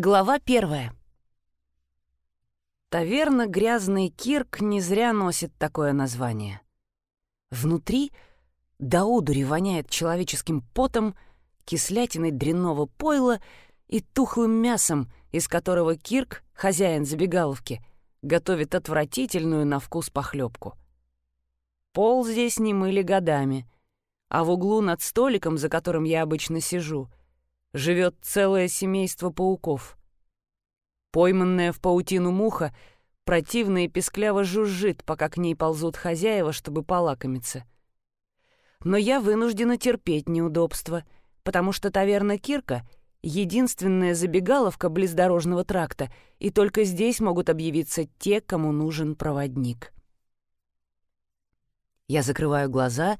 Глава первая. Таверна «Грязный Кирк» не зря носит такое название. Внутри до удури воняет человеческим потом, кислятиной дрянного пойла и тухлым мясом, из которого Кирк, хозяин забегаловки, готовит отвратительную на вкус похлебку. Пол здесь не мыли годами, а в углу над столиком, за которым я обычно сижу, живет целое семейство пауков. Пойманная в паутину муха противно и пескляво жужжит, пока к ней ползут хозяева, чтобы полакомиться. Но я вынуждена терпеть неудобства, потому что таверна Кирка — единственная забегаловка близ дорожного тракта, и только здесь могут объявиться те, кому нужен проводник. Я закрываю глаза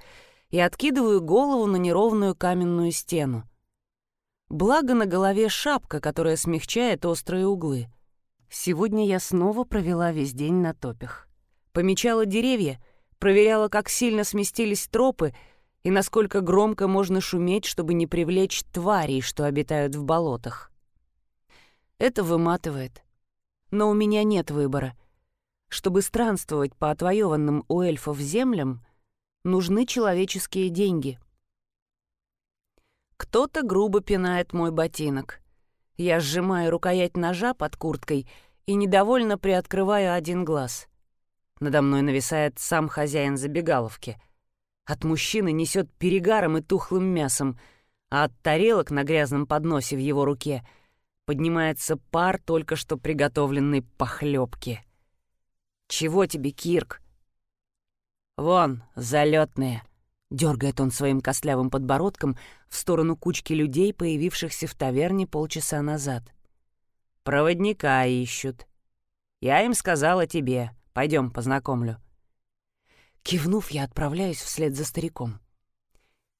и откидываю голову на неровную каменную стену. Благо на голове шапка, которая смягчает острые углы. Сегодня я снова провела весь день на топях. Помечала деревья, проверяла, как сильно сместились тропы и насколько громко можно шуметь, чтобы не привлечь тварей, что обитают в болотах. Это выматывает. Но у меня нет выбора. Чтобы странствовать по отвоеванным у эльфов землям, нужны человеческие деньги — кто-то грубо пинает мой ботинок. Я сжимаю рукоять ножа под курткой и недовольно приоткрываю один глаз. Надо мной нависает сам хозяин забегаловки. От мужчины несет перегаром и тухлым мясом, а от тарелок на грязном подносе в его руке поднимается пар только что приготовленной похлебки. «Чего тебе, Кирк?» «Вон, залетные. Дергает он своим костлявым подбородком в сторону кучки людей, появившихся в таверне полчаса назад. «Проводника ищут. Я им сказала тебе. Пойдем, познакомлю». Кивнув, я отправляюсь вслед за стариком.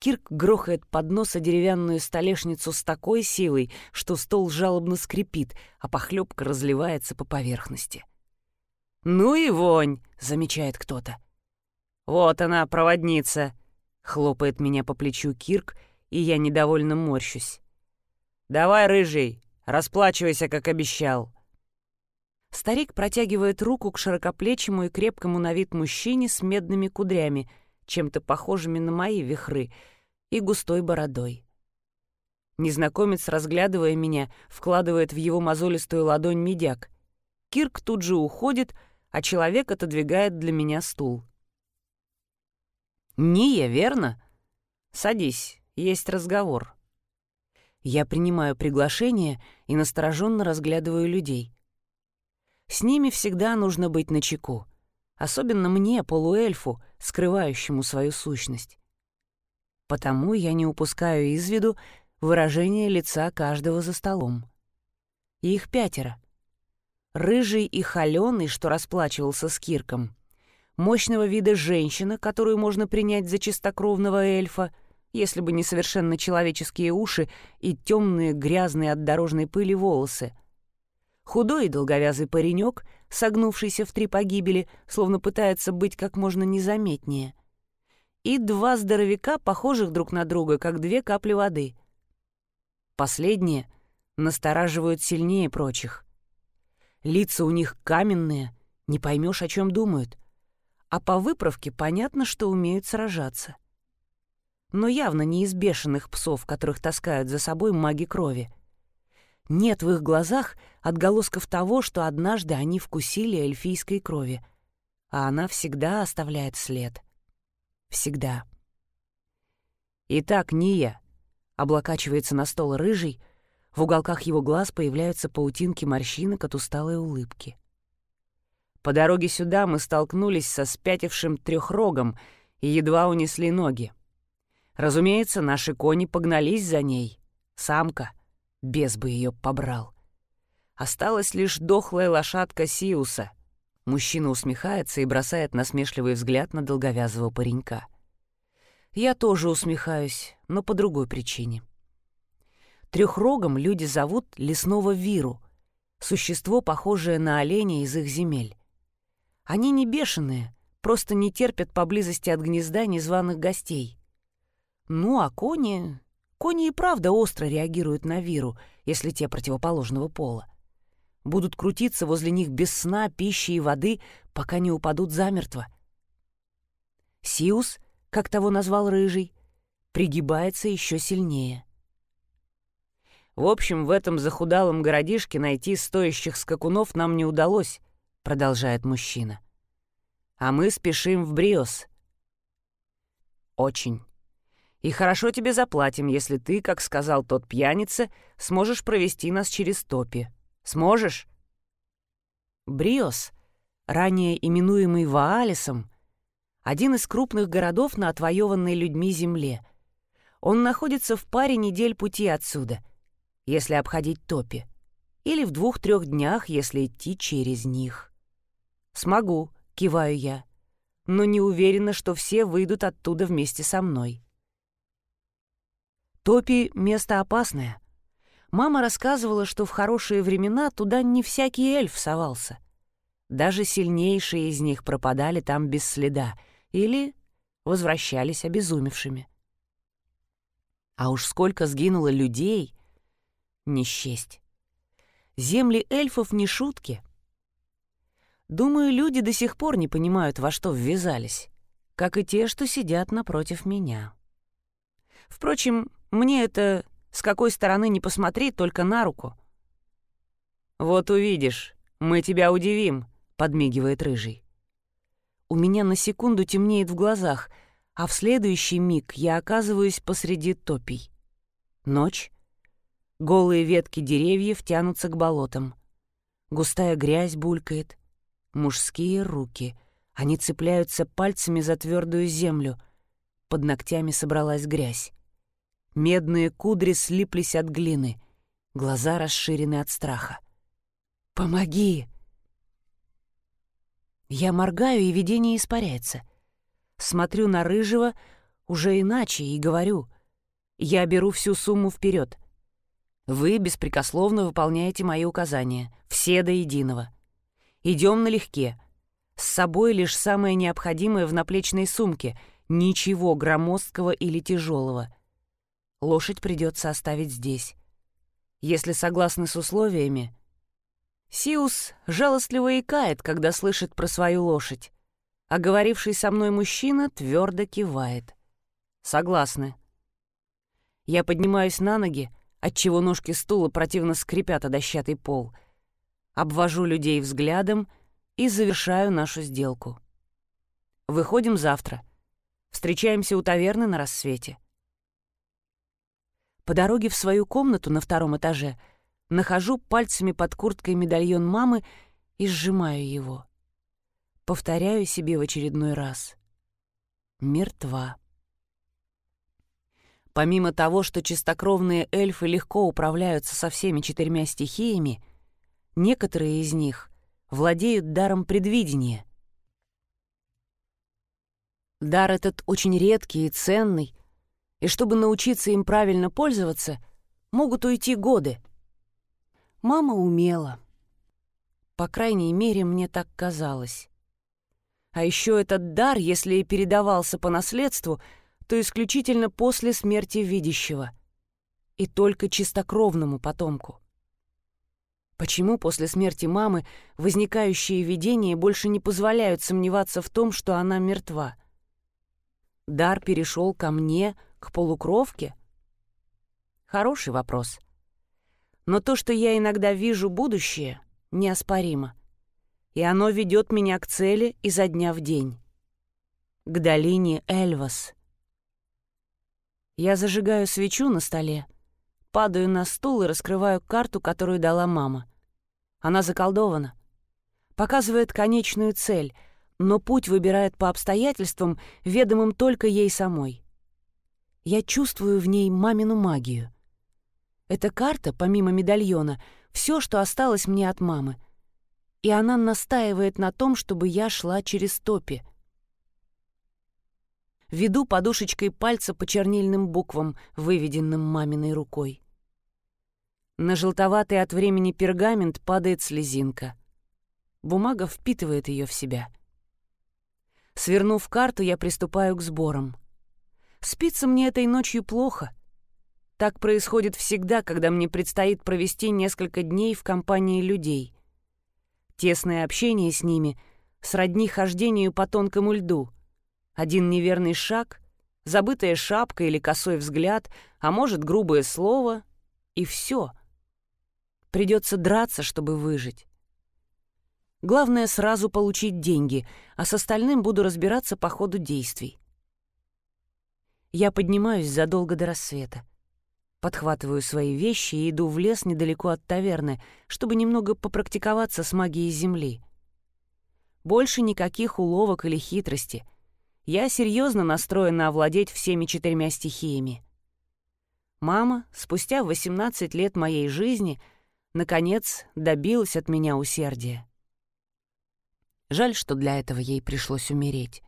Кирк грохает под нос о деревянную столешницу с такой силой, что стол жалобно скрипит, а похлебка разливается по поверхности. «Ну и вонь!» — замечает кто-то. «Вот она, проводница!» Хлопает меня по плечу Кирк, и я недовольно морщусь. «Давай, рыжий, расплачивайся, как обещал». Старик протягивает руку к широкоплечему и крепкому на вид мужчине с медными кудрями, чем-то похожими на мои вихры, и густой бородой. Незнакомец, разглядывая меня, вкладывает в его мозолистую ладонь медяк. Кирк тут же уходит, а человек отодвигает для меня стул. «Ния, верно? Садись, есть разговор». Я принимаю приглашение и настороженно разглядываю людей. С ними всегда нужно быть начеку, особенно мне, полуэльфу, скрывающему свою сущность. Потому я не упускаю из виду выражение лица каждого за столом. их пятеро. Рыжий и холёный, что расплачивался с Кирком, мощного вида женщина, которую можно принять за чистокровного эльфа, если бы не совершенно человеческие уши и темные грязные от дорожной пыли волосы. Худой и долговязый паренек, согнувшийся в три погибели, словно пытается быть как можно незаметнее. И два здоровяка, похожих друг на друга, как две капли воды. Последние настораживают сильнее прочих. Лица у них каменные, не поймешь, о чем думают — а по выправке понятно, что умеют сражаться. Но явно не из бешеных псов, которых таскают за собой маги крови. Нет в их глазах отголосков того, что однажды они вкусили эльфийской крови, а она всегда оставляет след. Всегда. «Итак, Ния», — облокачивается на стол рыжий, в уголках его глаз появляются паутинки морщинок от усталой улыбки. По дороге сюда мы столкнулись со спятившим трехрогом и едва унесли ноги. Разумеется, наши кони погнались за ней. Самка. Без бы ее побрал. Осталась лишь дохлая лошадка Сиуса. Мужчина усмехается и бросает насмешливый взгляд на долговязого паренька. Я тоже усмехаюсь, но по другой причине. Трехрогом люди зовут лесного виру, существо, похожее на оленя из их земель. Они не бешеные, просто не терпят поблизости от гнезда незваных гостей. Ну, а кони... Кони и правда остро реагируют на виру, если те противоположного пола. Будут крутиться возле них без сна, пищи и воды, пока не упадут замертво. Сиус, как того назвал Рыжий, пригибается еще сильнее. В общем, в этом захудалом городишке найти стоящих скакунов нам не удалось, продолжает мужчина. А мы спешим в Бриос. Очень. И хорошо тебе заплатим, если ты, как сказал тот пьяница, сможешь провести нас через топи. Сможешь? Бриос, ранее именуемый Ваалисом, один из крупных городов на отвоеванной людьми земле. Он находится в паре недель пути отсюда, если обходить топи, или в двух-трех днях, если идти через них. «Смогу», — киваю я, но не уверена, что все выйдут оттуда вместе со мной. Топи — место опасное. Мама рассказывала, что в хорошие времена туда не всякий эльф совался. Даже сильнейшие из них пропадали там без следа или возвращались обезумевшими. А уж сколько сгинуло людей, не счесть. Земли эльфов не шутки. Думаю, люди до сих пор не понимают, во что ввязались, как и те, что сидят напротив меня. Впрочем, мне это с какой стороны не посмотри, только на руку. «Вот увидишь, мы тебя удивим», — подмигивает Рыжий. У меня на секунду темнеет в глазах, а в следующий миг я оказываюсь посреди топий. Ночь. Голые ветки деревьев тянутся к болотам. Густая грязь булькает. Мужские руки. Они цепляются пальцами за твердую землю. Под ногтями собралась грязь. Медные кудри слиплись от глины, глаза расширены от страха. «Помоги!» Я моргаю, и видение испаряется. Смотрю на Рыжего уже иначе и говорю. Я беру всю сумму вперед. Вы беспрекословно выполняете мои указания, все до единого. Идем налегке. С собой лишь самое необходимое в наплечной сумке, ничего громоздкого или тяжелого. Лошадь придется оставить здесь. Если согласны с условиями... Сиус жалостливо икает, когда слышит про свою лошадь, а говоривший со мной мужчина твердо кивает. Согласны. Я поднимаюсь на ноги, отчего ножки стула противно скрипят о дощатый пол, обвожу людей взглядом и завершаю нашу сделку. Выходим завтра. Встречаемся у таверны на рассвете. По дороге в свою комнату на втором этаже нахожу пальцами под курткой медальон мамы и сжимаю его. Повторяю себе в очередной раз. Мертва. Помимо того, что чистокровные эльфы легко управляются со всеми четырьмя стихиями, некоторые из них владеют даром предвидения. Дар этот очень редкий и ценный, и чтобы научиться им правильно пользоваться, могут уйти годы. Мама умела. По крайней мере, мне так казалось. А еще этот дар, если и передавался по наследству, то исключительно после смерти видящего. И только чистокровному потомку. Почему после смерти мамы возникающие видения больше не позволяют сомневаться в том, что она мертва? Дар перешел ко мне — к полукровке? Хороший вопрос. Но то, что я иногда вижу будущее, неоспоримо. И оно ведет меня к цели изо дня в день. К долине Эльвас. Я зажигаю свечу на столе, падаю на стул и раскрываю карту, которую дала мама. Она заколдована. Показывает конечную цель, но путь выбирает по обстоятельствам, ведомым только ей самой. Я чувствую в ней мамину магию. Эта карта, помимо медальона, все, что осталось мне от мамы. И она настаивает на том, чтобы я шла через топи. Веду подушечкой пальца по чернильным буквам, выведенным маминой рукой. На желтоватый от времени пергамент падает слезинка. Бумага впитывает ее в себя. Свернув карту, я приступаю к сборам — Спится мне этой ночью плохо. Так происходит всегда, когда мне предстоит провести несколько дней в компании людей. Тесное общение с ними сродни хождению по тонкому льду. Один неверный шаг, забытая шапка или косой взгляд, а может, грубое слово, и все. Придется драться, чтобы выжить. Главное сразу получить деньги, а с остальным буду разбираться по ходу действий. Я поднимаюсь задолго до рассвета. Подхватываю свои вещи и иду в лес недалеко от таверны, чтобы немного попрактиковаться с магией земли. Больше никаких уловок или хитрости. Я серьезно настроена овладеть всеми четырьмя стихиями. Мама, спустя 18 лет моей жизни, наконец добилась от меня усердия. Жаль, что для этого ей пришлось умереть.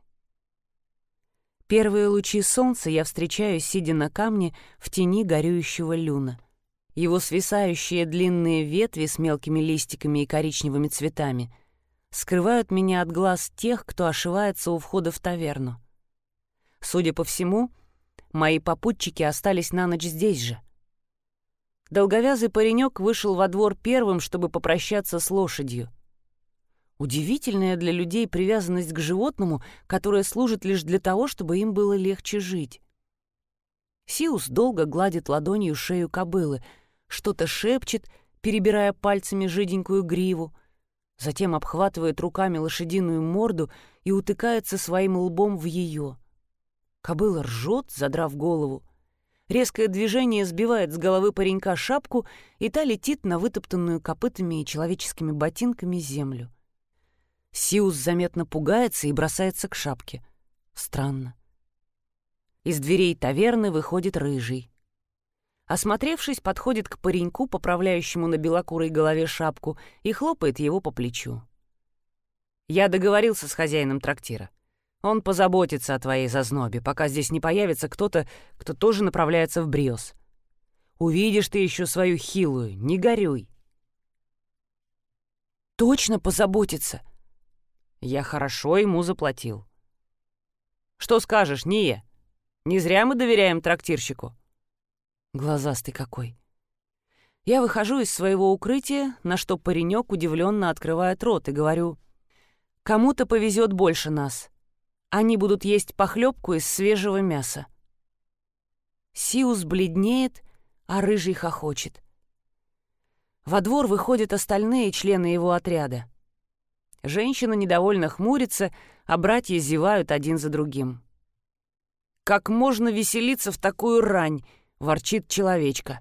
Первые лучи солнца я встречаю, сидя на камне в тени горюющего люна. Его свисающие длинные ветви с мелкими листиками и коричневыми цветами скрывают меня от глаз тех, кто ошивается у входа в таверну. Судя по всему, мои попутчики остались на ночь здесь же. Долговязый паренек вышел во двор первым, чтобы попрощаться с лошадью — Удивительная для людей привязанность к животному, которая служит лишь для того, чтобы им было легче жить. Сиус долго гладит ладонью шею кобылы, что-то шепчет, перебирая пальцами жиденькую гриву, затем обхватывает руками лошадиную морду и утыкается своим лбом в ее. Кобыла ржет, задрав голову. Резкое движение сбивает с головы паренька шапку, и та летит на вытоптанную копытами и человеческими ботинками землю. Сиус заметно пугается и бросается к шапке. Странно. Из дверей таверны выходит рыжий. Осмотревшись, подходит к пареньку, поправляющему на белокурой голове шапку, и хлопает его по плечу. «Я договорился с хозяином трактира. Он позаботится о твоей зазнобе, пока здесь не появится кто-то, кто тоже направляется в Бриос. Увидишь ты еще свою хилую, не горюй». «Точно позаботится», я хорошо ему заплатил. Что скажешь, Ния? Не зря мы доверяем трактирщику. Глазастый какой. Я выхожу из своего укрытия, на что паренек удивленно открывает рот и говорю, «Кому-то повезет больше нас. Они будут есть похлебку из свежего мяса». Сиус бледнеет, а рыжий хохочет. Во двор выходят остальные члены его отряда. Женщина недовольно хмурится, а братья зевают один за другим. «Как можно веселиться в такую рань?» — ворчит человечка.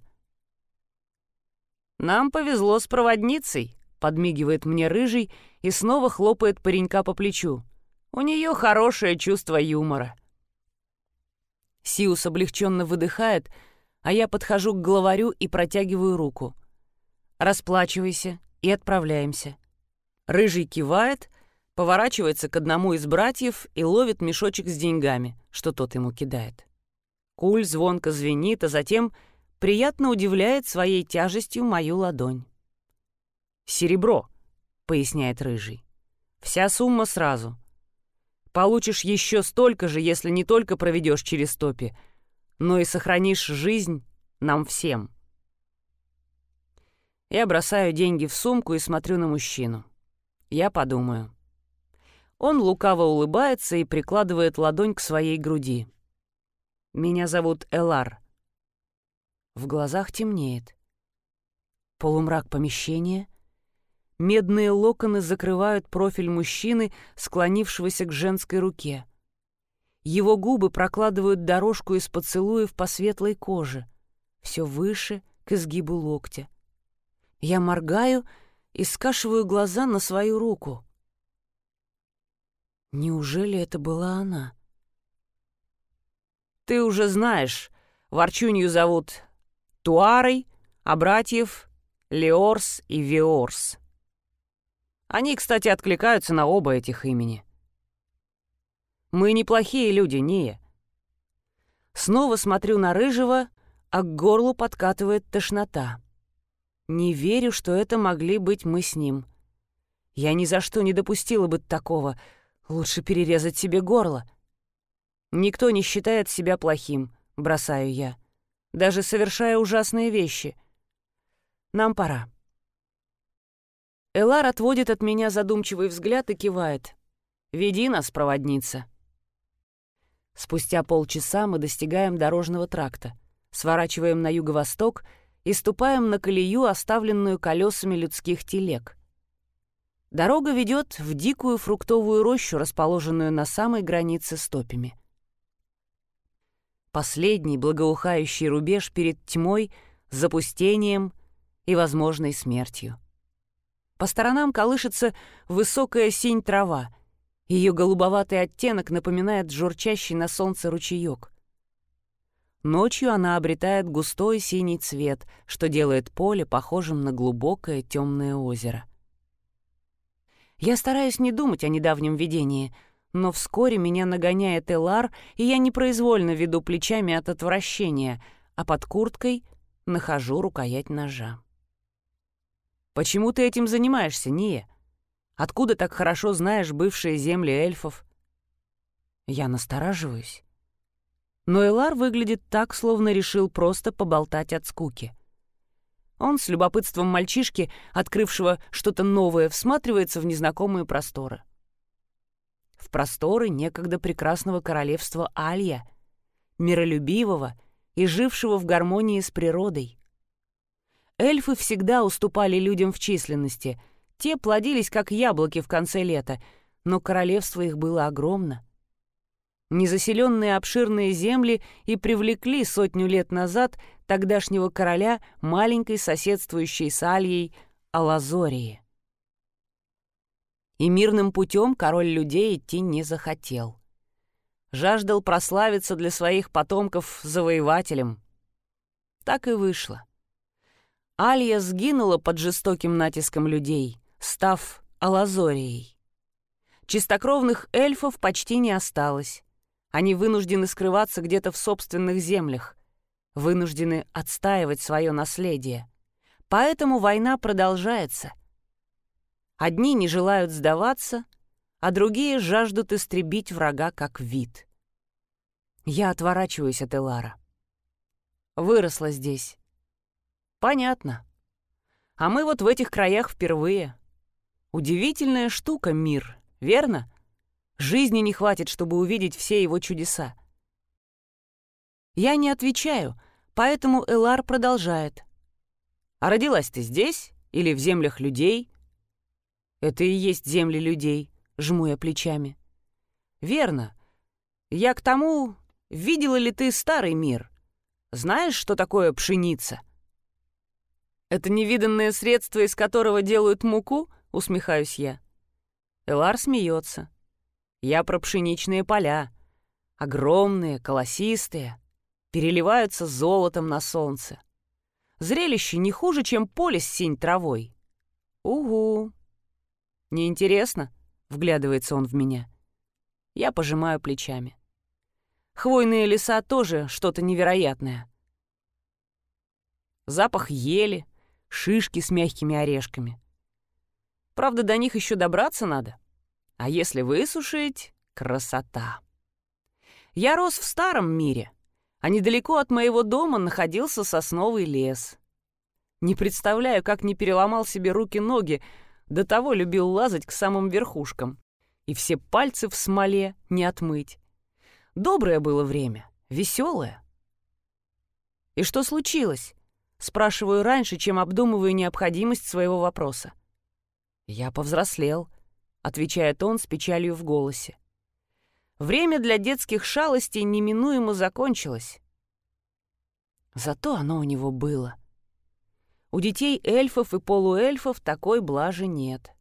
«Нам повезло с проводницей», — подмигивает мне рыжий и снова хлопает паренька по плечу. «У нее хорошее чувство юмора». Сиус облегченно выдыхает, а я подхожу к главарю и протягиваю руку. «Расплачивайся и отправляемся». Рыжий кивает, поворачивается к одному из братьев и ловит мешочек с деньгами, что тот ему кидает. Куль звонко звенит, а затем приятно удивляет своей тяжестью мою ладонь. «Серебро», — поясняет Рыжий. «Вся сумма сразу. Получишь еще столько же, если не только проведешь через топи, но и сохранишь жизнь нам всем». Я бросаю деньги в сумку и смотрю на мужчину. Я подумаю. Он лукаво улыбается и прикладывает ладонь к своей груди. «Меня зовут Элар». В глазах темнеет. Полумрак помещения. Медные локоны закрывают профиль мужчины, склонившегося к женской руке. Его губы прокладывают дорожку из поцелуев по светлой коже, все выше, к изгибу локтя. Я моргаю — и скашиваю глаза на свою руку. Неужели это была она? «Ты уже знаешь, Ворчунью зовут Туарой, а братьев — Леорс и Виорс. Они, кстати, откликаются на оба этих имени. Мы неплохие люди, Ния. Снова смотрю на Рыжего, а к горлу подкатывает тошнота. Не верю, что это могли быть мы с ним. Я ни за что не допустила бы такого. Лучше перерезать себе горло. Никто не считает себя плохим, бросаю я. даже совершая ужасные вещи. Нам пора. Элар отводит от меня задумчивый взгляд и кивает. «Веди нас, проводница». Спустя полчаса мы достигаем дорожного тракта, сворачиваем на юго-восток и ступаем на колею, оставленную колесами людских телег. Дорога ведет в дикую фруктовую рощу, расположенную на самой границе с топями. Последний благоухающий рубеж перед тьмой, запустением и возможной смертью. По сторонам колышется высокая синь трава. Ее голубоватый оттенок напоминает журчащий на солнце ручеек. Ночью она обретает густой синий цвет, что делает поле похожим на глубокое темное озеро. Я стараюсь не думать о недавнем видении, но вскоре меня нагоняет Элар, и я непроизвольно веду плечами от отвращения, а под курткой нахожу рукоять ножа. «Почему ты этим занимаешься, Ния? Откуда так хорошо знаешь бывшие земли эльфов?» Я настораживаюсь. Но Элар выглядит так, словно решил просто поболтать от скуки. Он с любопытством мальчишки, открывшего что-то новое, всматривается в незнакомые просторы. В просторы некогда прекрасного королевства Алья, миролюбивого и жившего в гармонии с природой. Эльфы всегда уступали людям в численности, те плодились как яблоки в конце лета, но королевство их было огромно. Незаселенные обширные земли и привлекли сотню лет назад тогдашнего короля маленькой соседствующей с Альей Алазории. И мирным путем король людей идти не захотел. Жаждал прославиться для своих потомков завоевателем. Так и вышло. Алья сгинула под жестоким натиском людей, став Алазорией. Чистокровных эльфов почти не осталось. Они вынуждены скрываться где-то в собственных землях, вынуждены отстаивать свое наследие. Поэтому война продолжается. Одни не желают сдаваться, а другие жаждут истребить врага как вид. Я отворачиваюсь от Элара. Выросла здесь. Понятно. А мы вот в этих краях впервые. Удивительная штука мир, верно? Жизни не хватит, чтобы увидеть все его чудеса. Я не отвечаю, поэтому Элар продолжает. «А родилась ты здесь или в землях людей?» «Это и есть земли людей», — жму я плечами. «Верно. Я к тому, видела ли ты старый мир? Знаешь, что такое пшеница?» «Это невиданное средство, из которого делают муку?» — усмехаюсь я. Элар смеется. «Я про пшеничные поля. Огромные, колосистые, переливаются золотом на солнце. Зрелище не хуже, чем поле с синь травой. Угу. Неинтересно, вглядывается он в меня. Я пожимаю плечами. Хвойные леса тоже что-то невероятное. Запах ели, шишки с мягкими орешками. Правда, до них еще добраться надо. А если высушить — красота. Я рос в старом мире — а недалеко от моего дома находился сосновый лес. Не представляю, как не переломал себе руки-ноги, до того любил лазать к самым верхушкам. И все пальцы в смоле не отмыть. Доброе было время, веселое. «И что случилось?» Спрашиваю раньше, чем обдумываю необходимость своего вопроса. «Я повзрослел», — отвечает он с печалью в голосе. Время для детских шалостей неминуемо закончилось. Зато оно у него было. У детей эльфов и полуэльфов такой блажи нет.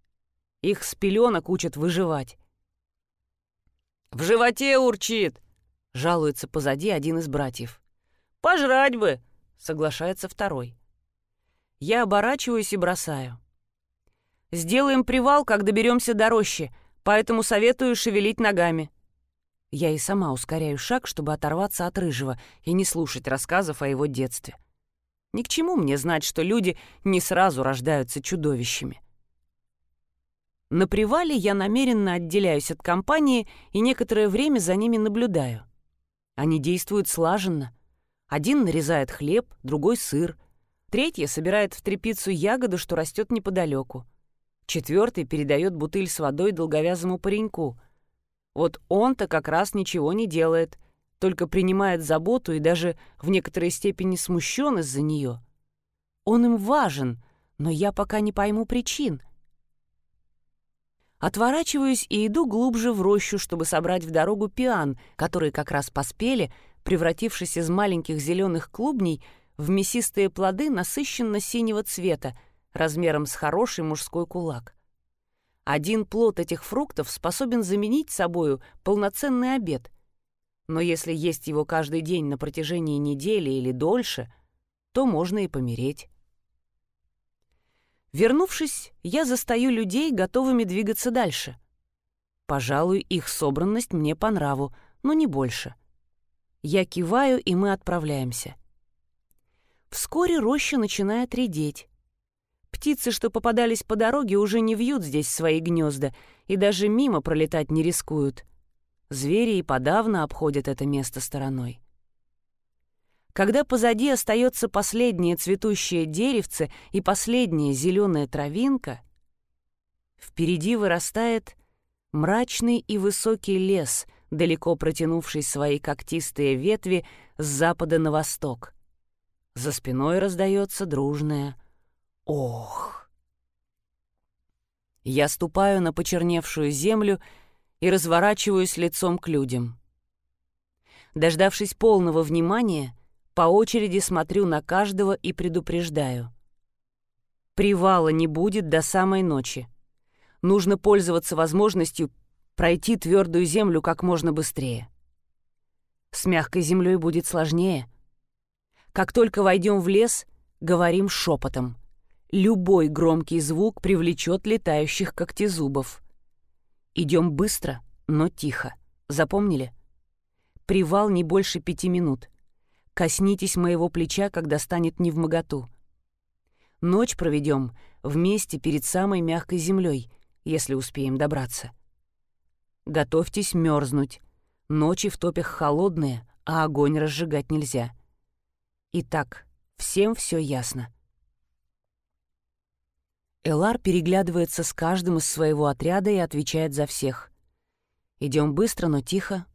Их с пеленок учат выживать. «В животе урчит!» — жалуется позади один из братьев. «Пожрать бы!» — соглашается второй. Я оборачиваюсь и бросаю. «Сделаем привал, как доберемся до рощи, поэтому советую шевелить ногами». Я и сама ускоряю шаг, чтобы оторваться от рыжего и не слушать рассказов о его детстве. Ни к чему мне знать, что люди не сразу рождаются чудовищами. На привале я намеренно отделяюсь от компании и некоторое время за ними наблюдаю. Они действуют слаженно. Один нарезает хлеб, другой — сыр. Третья собирает в трепицу ягоду, что растет неподалеку. Четвертый передает бутыль с водой долговязому пареньку. Вот он-то как раз ничего не делает, только принимает заботу и даже в некоторой степени смущен из-за нее. Он им важен, но я пока не пойму причин. Отворачиваюсь и иду глубже в рощу, чтобы собрать в дорогу пиан, которые как раз поспели, превратившись из маленьких зеленых клубней в мясистые плоды насыщенно-синего цвета, размером с хороший мужской кулак. Один плод этих фруктов способен заменить собою полноценный обед. Но если есть его каждый день на протяжении недели или дольше, то можно и помереть. Вернувшись, я застаю людей, готовыми двигаться дальше. Пожалуй, их собранность мне по нраву, но не больше. Я киваю, и мы отправляемся. Вскоре роща начинает редеть. Птицы, что попадались по дороге, уже не вьют здесь свои гнезда и даже мимо пролетать не рискуют. Звери и подавно обходят это место стороной. Когда позади остается последнее цветущее деревце и последняя зеленая травинка, впереди вырастает мрачный и высокий лес, далеко протянувший свои когтистые ветви с запада на восток. За спиной раздается дружное «Ох!». Я ступаю на почерневшую землю и разворачиваюсь лицом к людям. Дождавшись полного внимания, по очереди смотрю на каждого и предупреждаю. Привала не будет до самой ночи. Нужно пользоваться возможностью пройти твердую землю как можно быстрее. С мягкой землей будет сложнее. Как только войдем в лес, говорим шепотом. Любой громкий звук привлечет летающих когтезубов. Идем быстро, но тихо. Запомнили? Привал не больше пяти минут. Коснитесь моего плеча, когда станет невмоготу. Ночь проведем вместе перед самой мягкой землей, если успеем добраться. Готовьтесь мерзнуть. Ночи в топях холодные, а огонь разжигать нельзя. Итак, всем все ясно. Элар переглядывается с каждым из своего отряда и отвечает за всех. Идем быстро, но тихо.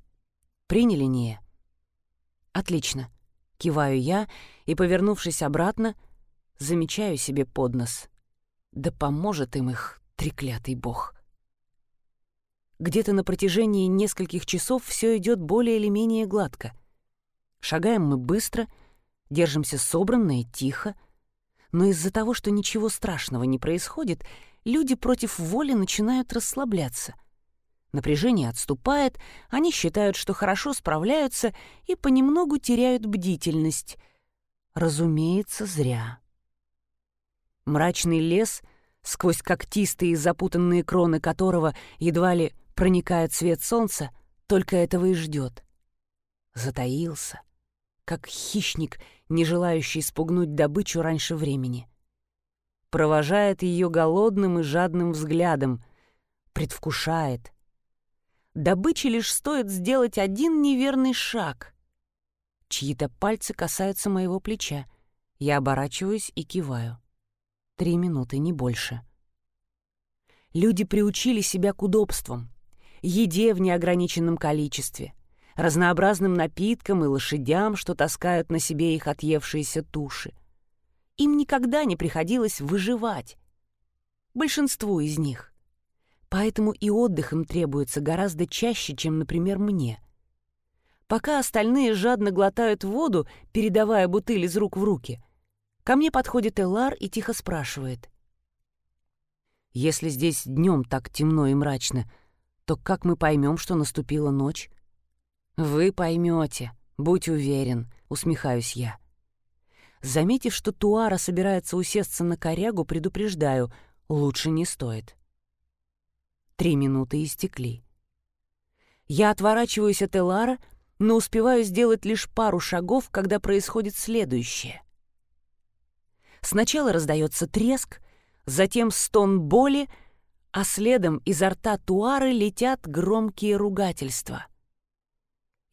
Приняли Ния? Отлично. Киваю я и, повернувшись обратно, замечаю себе под нос. Да поможет им их треклятый бог. Где-то на протяжении нескольких часов все идет более или менее гладко. Шагаем мы быстро, держимся собранно и тихо, но из-за того, что ничего страшного не происходит, люди против воли начинают расслабляться. Напряжение отступает, они считают, что хорошо справляются и понемногу теряют бдительность. Разумеется, зря. Мрачный лес, сквозь когтистые и запутанные кроны которого едва ли проникает свет солнца, только этого и ждет. Затаился, как хищник, не желающий спугнуть добычу раньше времени. Провожает ее голодным и жадным взглядом, предвкушает, Добыче лишь стоит сделать один неверный шаг. Чьи-то пальцы касаются моего плеча. Я оборачиваюсь и киваю. Три минуты, не больше. Люди приучили себя к удобствам, еде в неограниченном количестве, разнообразным напиткам и лошадям, что таскают на себе их отъевшиеся туши. Им никогда не приходилось выживать. Большинству из них. Поэтому и отдых им требуется гораздо чаще, чем, например, мне. Пока остальные жадно глотают воду, передавая бутыль из рук в руки, ко мне подходит Элар и тихо спрашивает. «Если здесь днем так темно и мрачно, то как мы поймем, что наступила ночь?» «Вы поймете, будь уверен», — усмехаюсь я. Заметив, что Туара собирается усесться на корягу, предупреждаю, лучше не стоит. Три минуты истекли. Я отворачиваюсь от Элара, но успеваю сделать лишь пару шагов, когда происходит следующее. Сначала раздается треск, затем стон боли, а следом изо рта Туары летят громкие ругательства.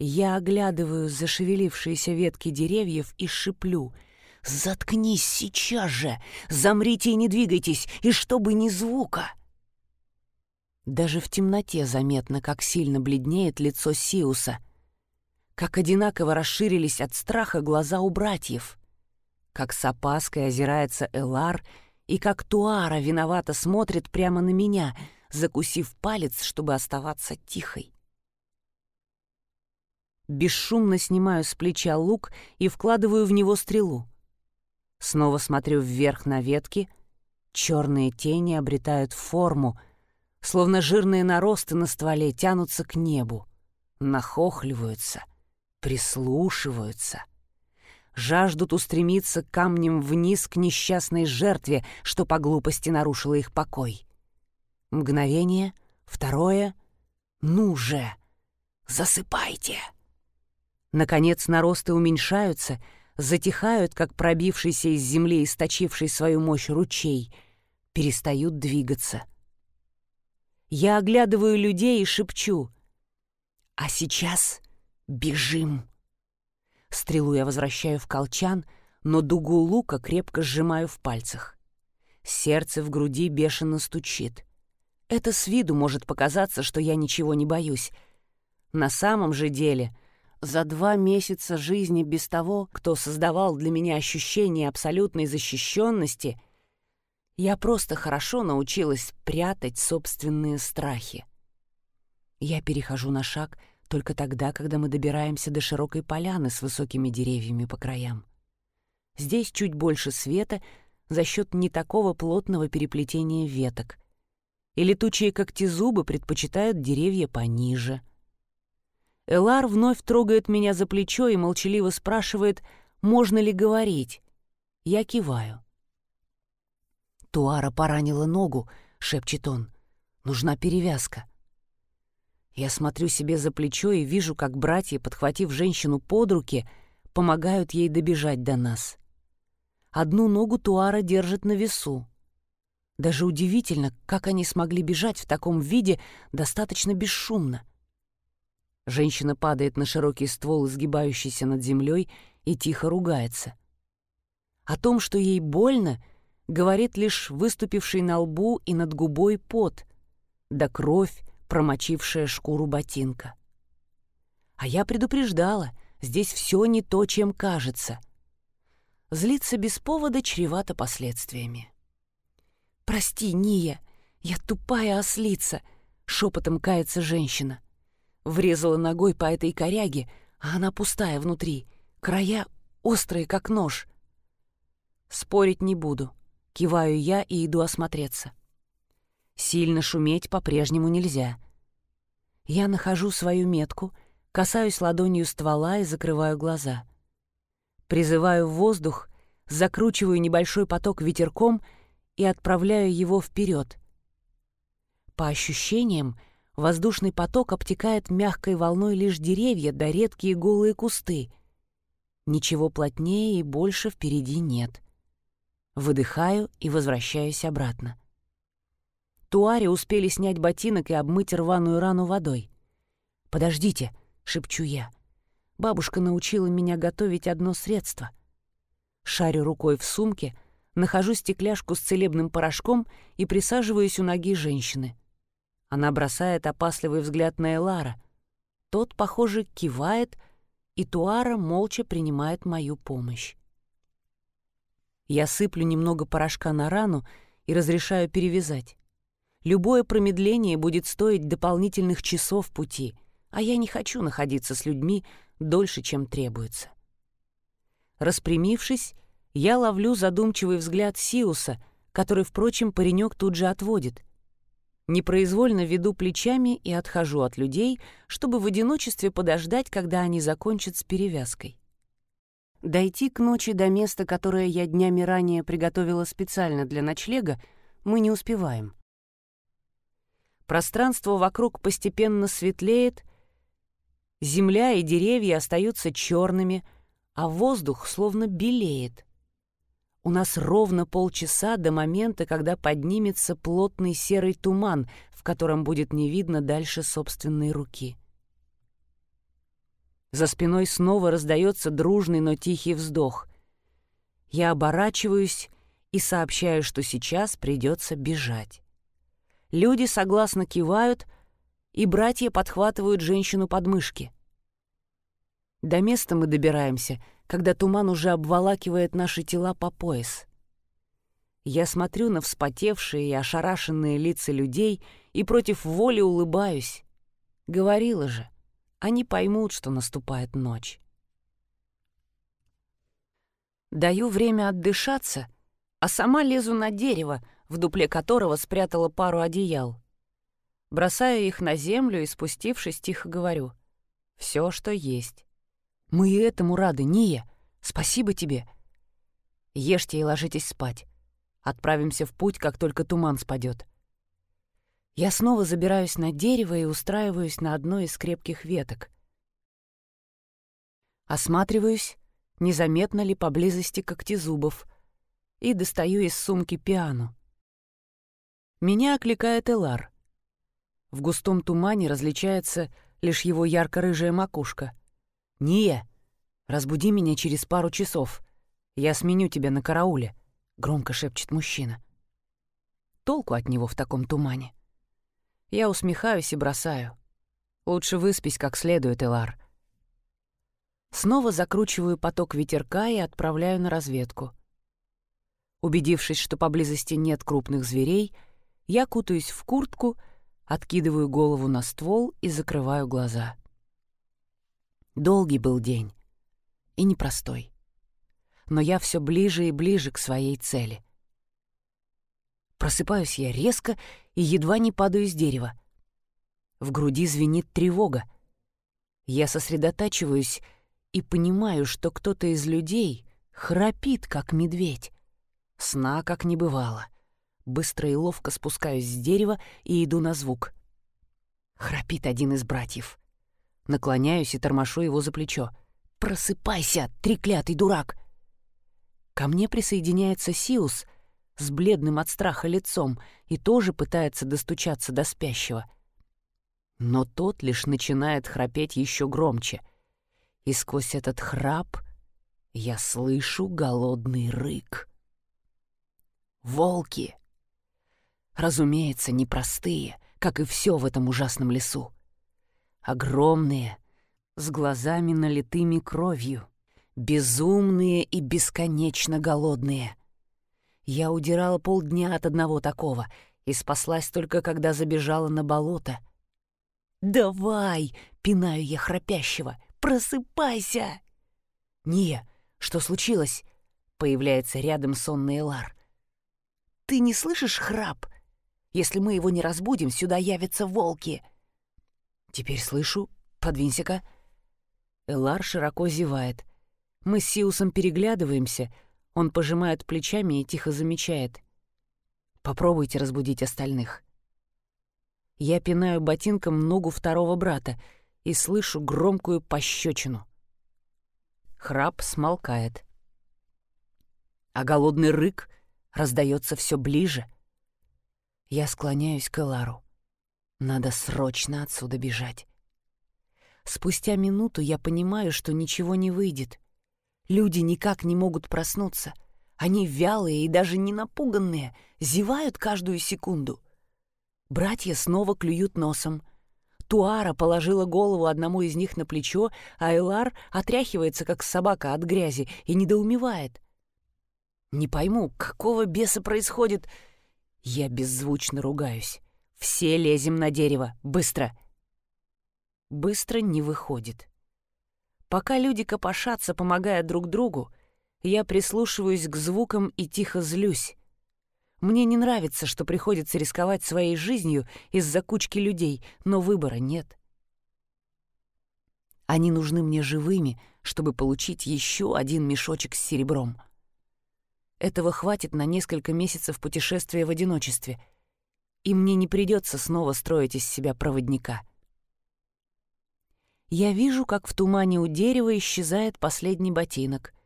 Я оглядываю зашевелившиеся ветки деревьев и шиплю. «Заткнись сейчас же! Замрите и не двигайтесь, и чтобы ни звука!» Даже в темноте заметно, как сильно бледнеет лицо Сиуса, как одинаково расширились от страха глаза у братьев, как с опаской озирается Элар и как Туара виновато смотрит прямо на меня, закусив палец, чтобы оставаться тихой. Бесшумно снимаю с плеча лук и вкладываю в него стрелу. Снова смотрю вверх на ветки. Черные тени обретают форму, словно жирные наросты на стволе тянутся к небу, нахохливаются, прислушиваются. Жаждут устремиться камнем вниз к несчастной жертве, что по глупости нарушила их покой. Мгновение, второе. Ну же, засыпайте! Наконец наросты уменьшаются, затихают, как пробившийся из земли, источивший свою мощь ручей, перестают двигаться. Я оглядываю людей и шепчу. «А сейчас бежим!» Стрелу я возвращаю в колчан, но дугу лука крепко сжимаю в пальцах. Сердце в груди бешено стучит. Это с виду может показаться, что я ничего не боюсь. На самом же деле — за два месяца жизни без того, кто создавал для меня ощущение абсолютной защищенности, я просто хорошо научилась прятать собственные страхи. Я перехожу на шаг только тогда, когда мы добираемся до широкой поляны с высокими деревьями по краям. Здесь чуть больше света за счет не такого плотного переплетения веток. И летучие когтезубы предпочитают деревья пониже — Элар вновь трогает меня за плечо и молчаливо спрашивает, можно ли говорить. Я киваю. «Туара поранила ногу», — шепчет он. «Нужна перевязка». Я смотрю себе за плечо и вижу, как братья, подхватив женщину под руки, помогают ей добежать до нас. Одну ногу Туара держит на весу. Даже удивительно, как они смогли бежать в таком виде достаточно бесшумно. Женщина падает на широкий ствол, изгибающийся над землей, и тихо ругается. О том, что ей больно, говорит лишь выступивший на лбу и над губой пот, да кровь, промочившая шкуру ботинка. А я предупреждала, здесь все не то, чем кажется. Злиться без повода чревато последствиями. «Прости, Ния, я тупая ослица», — шепотом кается женщина. — Врезала ногой по этой коряге, а она пустая внутри, края острые, как нож. Спорить не буду. Киваю я и иду осмотреться. Сильно шуметь по-прежнему нельзя. Я нахожу свою метку, касаюсь ладонью ствола и закрываю глаза. Призываю воздух, закручиваю небольшой поток ветерком и отправляю его вперед. По ощущениям, Воздушный поток обтекает мягкой волной лишь деревья да редкие голые кусты. Ничего плотнее и больше впереди нет. Выдыхаю и возвращаюсь обратно. Туари успели снять ботинок и обмыть рваную рану водой. «Подождите», — шепчу я. Бабушка научила меня готовить одно средство. Шарю рукой в сумке, нахожу стекляшку с целебным порошком и присаживаюсь у ноги женщины. Она бросает опасливый взгляд на Элара. Тот, похоже, кивает, и Туара молча принимает мою помощь. Я сыплю немного порошка на рану и разрешаю перевязать. Любое промедление будет стоить дополнительных часов пути, а я не хочу находиться с людьми дольше, чем требуется. Распрямившись, я ловлю задумчивый взгляд Сиуса, который, впрочем, паренек тут же отводит — Непроизвольно веду плечами и отхожу от людей, чтобы в одиночестве подождать, когда они закончат с перевязкой. Дойти к ночи до места, которое я днями ранее приготовила специально для ночлега, мы не успеваем. Пространство вокруг постепенно светлеет, земля и деревья остаются черными, а воздух словно белеет — у нас ровно полчаса до момента, когда поднимется плотный серый туман, в котором будет не видно дальше собственной руки. За спиной снова раздается дружный, но тихий вздох. Я оборачиваюсь и сообщаю, что сейчас придется бежать. Люди согласно кивают, и братья подхватывают женщину под мышки. До места мы добираемся, когда туман уже обволакивает наши тела по пояс. Я смотрю на вспотевшие и ошарашенные лица людей и против воли улыбаюсь. Говорила же, они поймут, что наступает ночь. Даю время отдышаться, а сама лезу на дерево, в дупле которого спрятала пару одеял. Бросаю их на землю и, спустившись, тихо говорю. «Все, что есть. Мы и этому рады, Ния. Спасибо тебе. Ешьте и ложитесь спать. Отправимся в путь, как только туман спадет. Я снова забираюсь на дерево и устраиваюсь на одной из крепких веток. Осматриваюсь, незаметно ли поблизости когтезубов, и достаю из сумки пиану. Меня окликает Элар. В густом тумане различается лишь его ярко-рыжая макушка. «Ния, разбуди меня через пару часов. Я сменю тебя на карауле», — громко шепчет мужчина. Толку от него в таком тумане. Я усмехаюсь и бросаю. Лучше выспись как следует, Элар. Снова закручиваю поток ветерка и отправляю на разведку. Убедившись, что поблизости нет крупных зверей, я кутаюсь в куртку, откидываю голову на ствол и закрываю глаза. Долгий был день и непростой. Но я все ближе и ближе к своей цели. Просыпаюсь я резко и едва не падаю с дерева. В груди звенит тревога. Я сосредотачиваюсь и понимаю, что кто-то из людей храпит, как медведь. Сна как не бывало. Быстро и ловко спускаюсь с дерева и иду на звук. Храпит один из братьев. Наклоняюсь и тормошу его за плечо. «Просыпайся, треклятый дурак!» Ко мне присоединяется Сиус с бледным от страха лицом и тоже пытается достучаться до спящего. Но тот лишь начинает храпеть еще громче — и сквозь этот храп я слышу голодный рык. Волки! Разумеется, непростые, как и все в этом ужасном лесу. Огромные, с глазами налитыми кровью, безумные и бесконечно голодные. Я удирала полдня от одного такого и спаслась только, когда забежала на болото. «Давай!» — пинаю я храпящего — Просыпайся!» «Не, что случилось?» — появляется рядом сонный Элар. «Ты не слышишь храп? Если мы его не разбудим, сюда явятся волки». «Теперь слышу. Подвинься-ка». Элар широко зевает. Мы с Сиусом переглядываемся. Он пожимает плечами и тихо замечает. «Попробуйте разбудить остальных». Я пинаю ботинком ногу второго брата — и слышу громкую пощечину. Храп смолкает. А голодный рык раздается все ближе. Я склоняюсь к Элару. Надо срочно отсюда бежать. Спустя минуту я понимаю, что ничего не выйдет. Люди никак не могут проснуться. Они вялые и даже не напуганные, зевают каждую секунду. Братья снова клюют носом. Туара положила голову одному из них на плечо, а Элар отряхивается, как собака от грязи, и недоумевает. «Не пойму, какого беса происходит?» Я беззвучно ругаюсь. «Все лезем на дерево! Быстро!» Быстро не выходит. Пока люди копошатся, помогая друг другу, я прислушиваюсь к звукам и тихо злюсь. Мне не нравится, что приходится рисковать своей жизнью из-за кучки людей, но выбора нет. Они нужны мне живыми, чтобы получить еще один мешочек с серебром. Этого хватит на несколько месяцев путешествия в одиночестве, и мне не придется снова строить из себя проводника. Я вижу, как в тумане у дерева исчезает последний ботинок —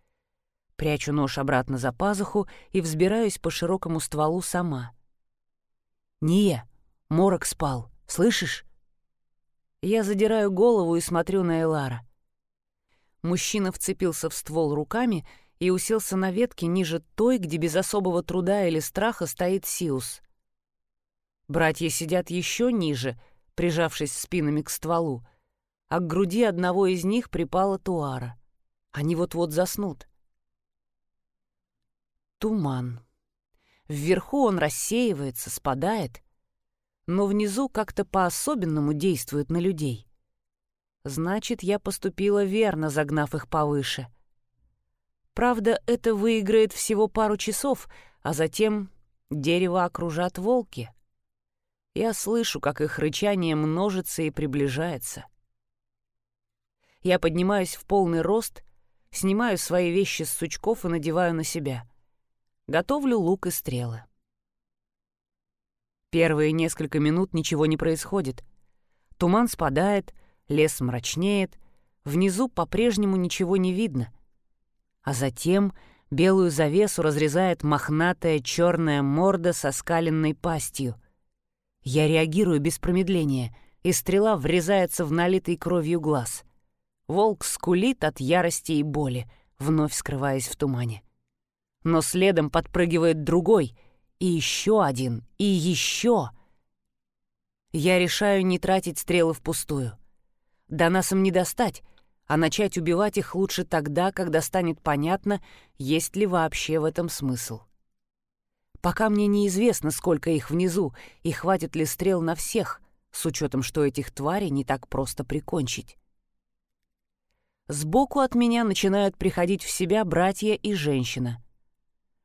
Прячу нож обратно за пазуху и взбираюсь по широкому стволу сама. «Ния, морок спал, слышишь?» Я задираю голову и смотрю на Элара. Мужчина вцепился в ствол руками и уселся на ветке ниже той, где без особого труда или страха стоит Сиус. Братья сидят еще ниже, прижавшись спинами к стволу, а к груди одного из них припала туара. Они вот-вот заснут. Туман. Вверху он рассеивается, спадает, но внизу как-то по-особенному действует на людей. Значит, я поступила верно, загнав их повыше. Правда, это выиграет всего пару часов, а затем дерево окружат волки. Я слышу, как их рычание множится и приближается. Я поднимаюсь в полный рост, снимаю свои вещи с сучков и надеваю на себя. Готовлю лук и стрелы. Первые несколько минут ничего не происходит. Туман спадает, лес мрачнеет, внизу по-прежнему ничего не видно. А затем белую завесу разрезает мохнатая черная морда со скаленной пастью. Я реагирую без промедления, и стрела врезается в налитый кровью глаз. Волк скулит от ярости и боли, вновь скрываясь в тумане. Но следом подпрыгивает другой, и еще один, и еще. Я решаю не тратить стрелы впустую. До нас им не достать, а начать убивать их лучше тогда, когда станет понятно, есть ли вообще в этом смысл. Пока мне неизвестно, сколько их внизу, и хватит ли стрел на всех, с учетом, что этих тварей не так просто прикончить. Сбоку от меня начинают приходить в себя братья и женщина.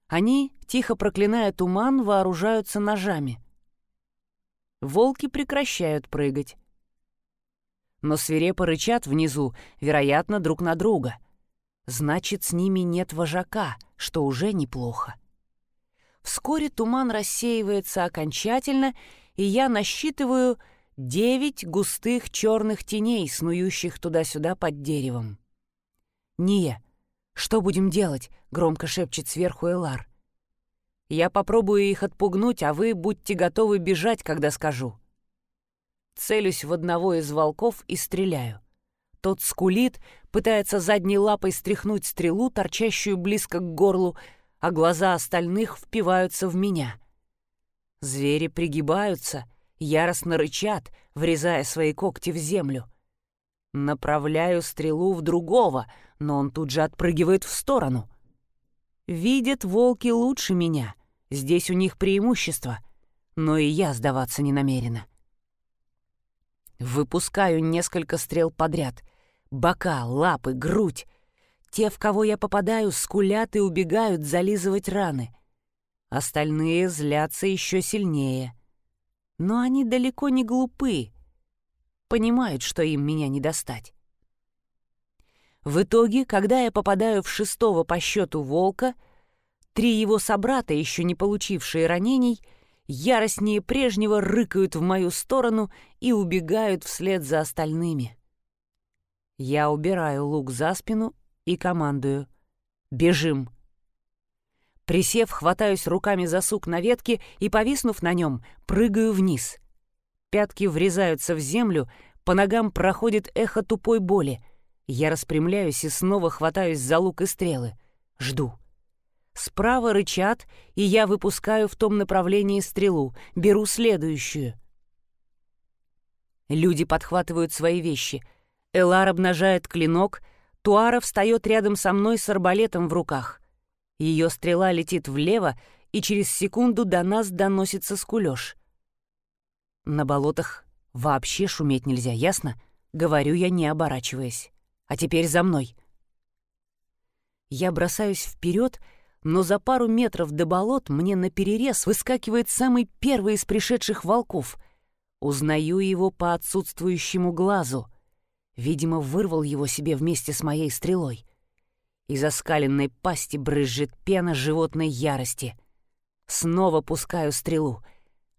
Они, тихо проклиная туман, вооружаются ножами. Волки прекращают прыгать но свирепо рычат внизу, вероятно, друг на друга. Значит, с ними нет вожака, что уже неплохо. Вскоре туман рассеивается окончательно, и я насчитываю девять густых черных теней, снующих туда-сюда под деревом. «Ния, что будем делать?» — громко шепчет сверху Элар. «Я попробую их отпугнуть, а вы будьте готовы бежать, когда скажу». Целюсь в одного из волков и стреляю. Тот скулит, пытается задней лапой стряхнуть стрелу, торчащую близко к горлу, а глаза остальных впиваются в меня. Звери пригибаются, яростно рычат, врезая свои когти в землю. Направляю стрелу в другого, но он тут же отпрыгивает в сторону. Видят волки лучше меня, здесь у них преимущество, но и я сдаваться не намерена. Выпускаю несколько стрел подряд. Бока, лапы, грудь. Те, в кого я попадаю, скулят и убегают зализывать раны. Остальные злятся еще сильнее. Но они далеко не глупы. Понимают, что им меня не достать. В итоге, когда я попадаю в шестого по счету волка, три его собрата, еще не получившие ранений, — яростнее прежнего рыкают в мою сторону и убегают вслед за остальными. Я убираю лук за спину и командую. «Бежим!» Присев, хватаюсь руками за сук на ветке и, повиснув на нем, прыгаю вниз. Пятки врезаются в землю, по ногам проходит эхо тупой боли. Я распрямляюсь и снова хватаюсь за лук и стрелы. Жду. Справа рычат, и я выпускаю в том направлении стрелу, беру следующую. Люди подхватывают свои вещи. Элар обнажает клинок, Туара встает рядом со мной с арбалетом в руках. Ее стрела летит влево, и через секунду до нас доносится скулёж. На болотах вообще шуметь нельзя, ясно? Говорю я, не оборачиваясь. А теперь за мной. Я бросаюсь вперед но за пару метров до болот мне наперерез выскакивает самый первый из пришедших волков. Узнаю его по отсутствующему глазу. Видимо, вырвал его себе вместе с моей стрелой. Из оскаленной пасти брызжет пена животной ярости. Снова пускаю стрелу.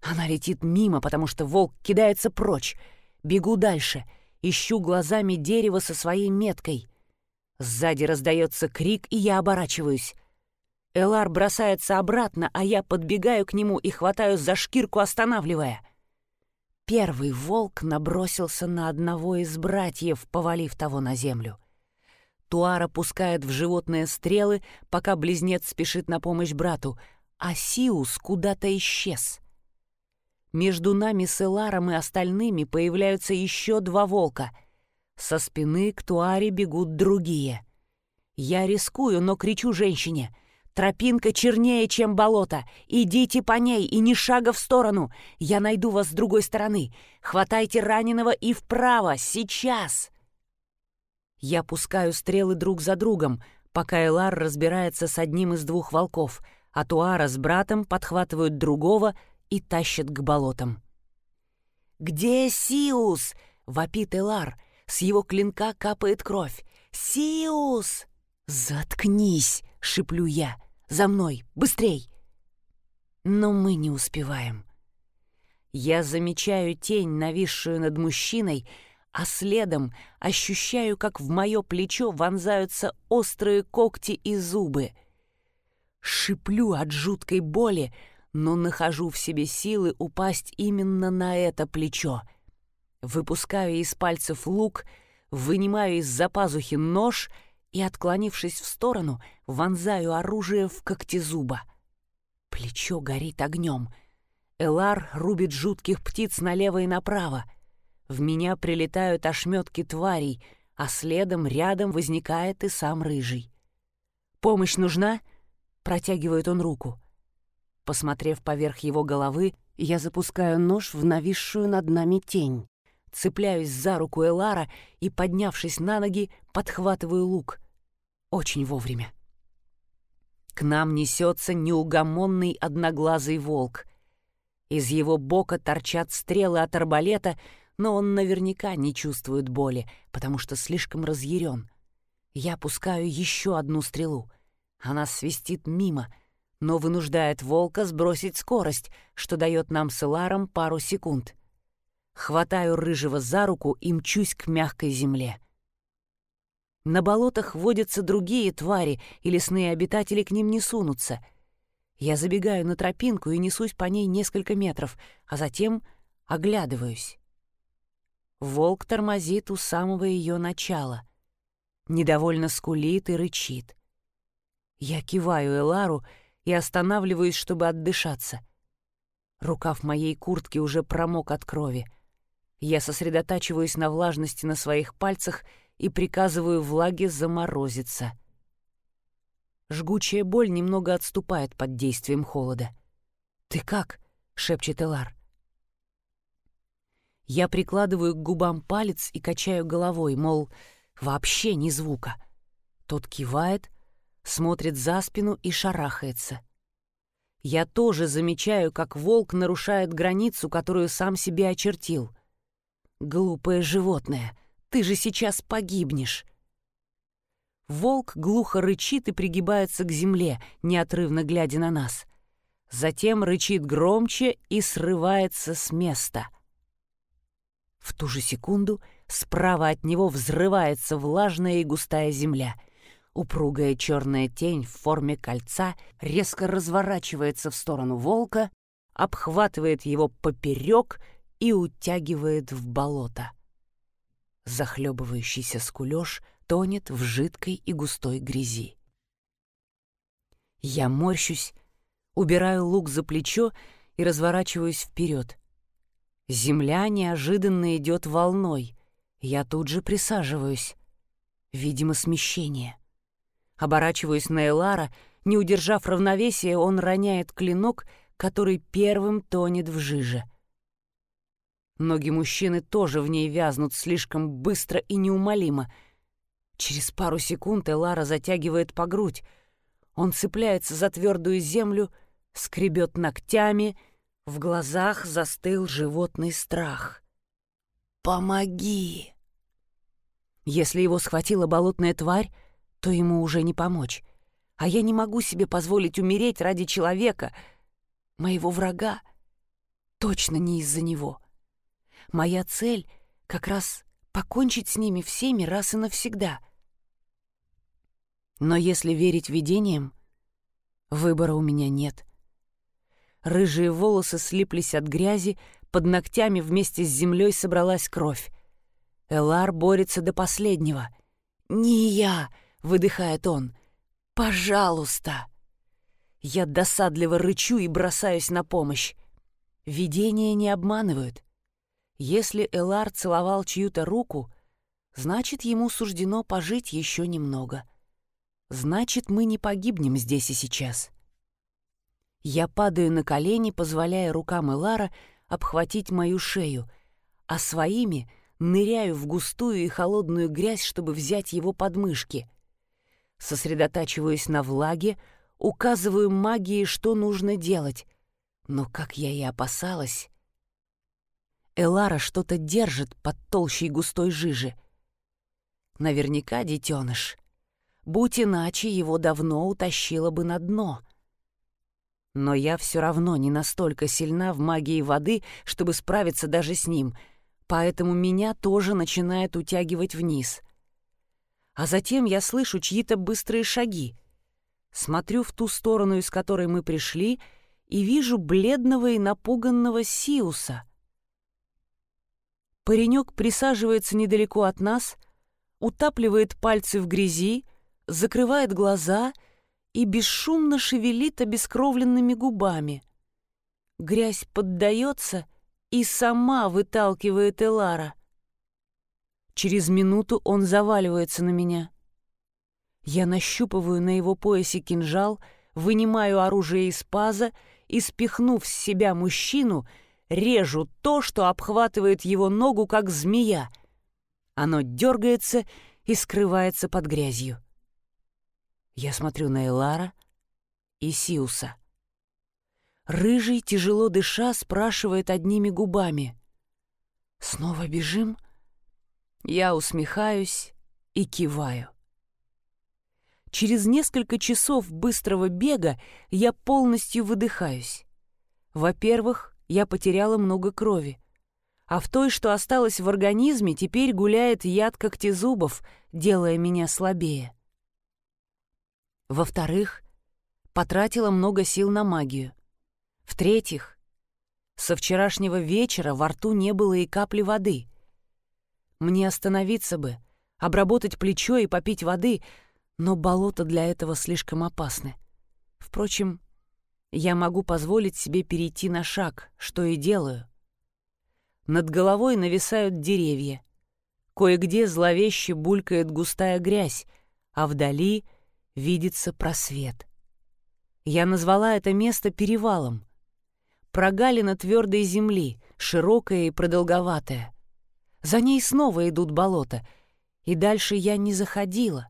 Она летит мимо, потому что волк кидается прочь. Бегу дальше, ищу глазами дерево со своей меткой. Сзади раздается крик, и я оборачиваюсь. Элар бросается обратно, а я подбегаю к нему и хватаю за шкирку, останавливая. Первый волк набросился на одного из братьев, повалив того на землю. Туара пускает в животное стрелы, пока близнец спешит на помощь брату, а Сиус куда-то исчез. Между нами с Эларом и остальными появляются еще два волка. Со спины к Туаре бегут другие. Я рискую, но кричу женщине. «Тропинка чернее, чем болото. Идите по ней и ни шага в сторону. Я найду вас с другой стороны. Хватайте раненого и вправо, сейчас!» Я пускаю стрелы друг за другом, пока Элар разбирается с одним из двух волков, а Туара с братом подхватывают другого и тащат к болотам. «Где Сиус?» — вопит Элар. С его клинка капает кровь. «Сиус!» «Заткнись!» — шиплю я. «За мной! Быстрей!» Но мы не успеваем. Я замечаю тень, нависшую над мужчиной, а следом ощущаю, как в мое плечо вонзаются острые когти и зубы. Шиплю от жуткой боли, но нахожу в себе силы упасть именно на это плечо. Выпускаю из пальцев лук, вынимаю из-за пазухи нож — и, отклонившись в сторону, вонзаю оружие в когтезуба. Плечо горит огнем. Элар рубит жутких птиц налево и направо. В меня прилетают ошметки тварей, а следом рядом возникает и сам рыжий. «Помощь нужна?» — протягивает он руку. Посмотрев поверх его головы, я запускаю нож в нависшую над нами тень. Цепляюсь за руку Элара и, поднявшись на ноги, подхватываю лук. Очень вовремя. К нам несется неугомонный одноглазый волк. Из его бока торчат стрелы от арбалета, но он наверняка не чувствует боли, потому что слишком разъярен. Я пускаю еще одну стрелу. Она свистит мимо, но вынуждает волка сбросить скорость, что дает нам с Эларом пару секунд. Хватаю рыжего за руку и мчусь к мягкой земле. На болотах водятся другие твари, и лесные обитатели к ним не сунутся. Я забегаю на тропинку и несусь по ней несколько метров, а затем оглядываюсь. Волк тормозит у самого ее начала. Недовольно скулит и рычит. Я киваю Элару и останавливаюсь, чтобы отдышаться. Рукав моей куртки уже промок от крови. Я сосредотачиваюсь на влажности на своих пальцах и приказываю влаге заморозиться. Жгучая боль немного отступает под действием холода. «Ты как?» — шепчет Элар. Я прикладываю к губам палец и качаю головой, мол, вообще ни звука. Тот кивает, смотрит за спину и шарахается. Я тоже замечаю, как волк нарушает границу, которую сам себе очертил. Глупое животное — ты же сейчас погибнешь!» Волк глухо рычит и пригибается к земле, неотрывно глядя на нас. Затем рычит громче и срывается с места. В ту же секунду справа от него взрывается влажная и густая земля. Упругая черная тень в форме кольца резко разворачивается в сторону волка, обхватывает его поперек и утягивает в болото. Захлебывающийся скулёж тонет в жидкой и густой грязи. Я морщусь, убираю лук за плечо и разворачиваюсь вперед. Земля неожиданно идет волной. Я тут же присаживаюсь. Видимо, смещение. Оборачиваюсь на Элара, не удержав равновесия, он роняет клинок, который первым тонет в жиже — Ноги мужчины тоже в ней вязнут слишком быстро и неумолимо. Через пару секунд Элара затягивает по грудь. Он цепляется за твердую землю, скребет ногтями, в глазах застыл животный страх. «Помоги!» Если его схватила болотная тварь, то ему уже не помочь. А я не могу себе позволить умереть ради человека, моего врага. Точно не из-за него. Моя цель — как раз покончить с ними всеми раз и навсегда. Но если верить видениям, выбора у меня нет. Рыжие волосы слиплись от грязи, под ногтями вместе с землей собралась кровь. Элар борется до последнего. «Не я!» — выдыхает он. «Пожалуйста!» Я досадливо рычу и бросаюсь на помощь. Видения не обманывают. Если Элар целовал чью-то руку, значит, ему суждено пожить еще немного. Значит, мы не погибнем здесь и сейчас. Я падаю на колени, позволяя рукам Элара обхватить мою шею, а своими ныряю в густую и холодную грязь, чтобы взять его подмышки. Сосредотачиваюсь на влаге, указываю магии, что нужно делать. Но, как я и опасалась, Элара что-то держит под толщей густой жижи. Наверняка детеныш. Будь иначе, его давно утащило бы на дно. Но я все равно не настолько сильна в магии воды, чтобы справиться даже с ним, поэтому меня тоже начинает утягивать вниз. А затем я слышу чьи-то быстрые шаги. Смотрю в ту сторону, из которой мы пришли, и вижу бледного и напуганного Сиуса — Паренек присаживается недалеко от нас, утапливает пальцы в грязи, закрывает глаза и бесшумно шевелит обескровленными губами. Грязь поддается и сама выталкивает Элара. Через минуту он заваливается на меня. Я нащупываю на его поясе кинжал, вынимаю оружие из паза и, спихнув с себя мужчину, режу то, что обхватывает его ногу, как змея. Оно дергается и скрывается под грязью. Я смотрю на Элара и Сиуса. Рыжий, тяжело дыша, спрашивает одними губами. «Снова бежим?» Я усмехаюсь и киваю. Через несколько часов быстрого бега я полностью выдыхаюсь. Во-первых, я потеряла много крови. А в той, что осталось в организме, теперь гуляет яд когтезубов, делая меня слабее. Во-вторых, потратила много сил на магию. В-третьих, со вчерашнего вечера во рту не было и капли воды. Мне остановиться бы, обработать плечо и попить воды, но болото для этого слишком опасны. Впрочем, я могу позволить себе перейти на шаг, что и делаю. Над головой нависают деревья. Кое-где зловеще булькает густая грязь, а вдали видится просвет. Я назвала это место перевалом. Прогалина твердой земли, широкая и продолговатая. За ней снова идут болота, и дальше я не заходила.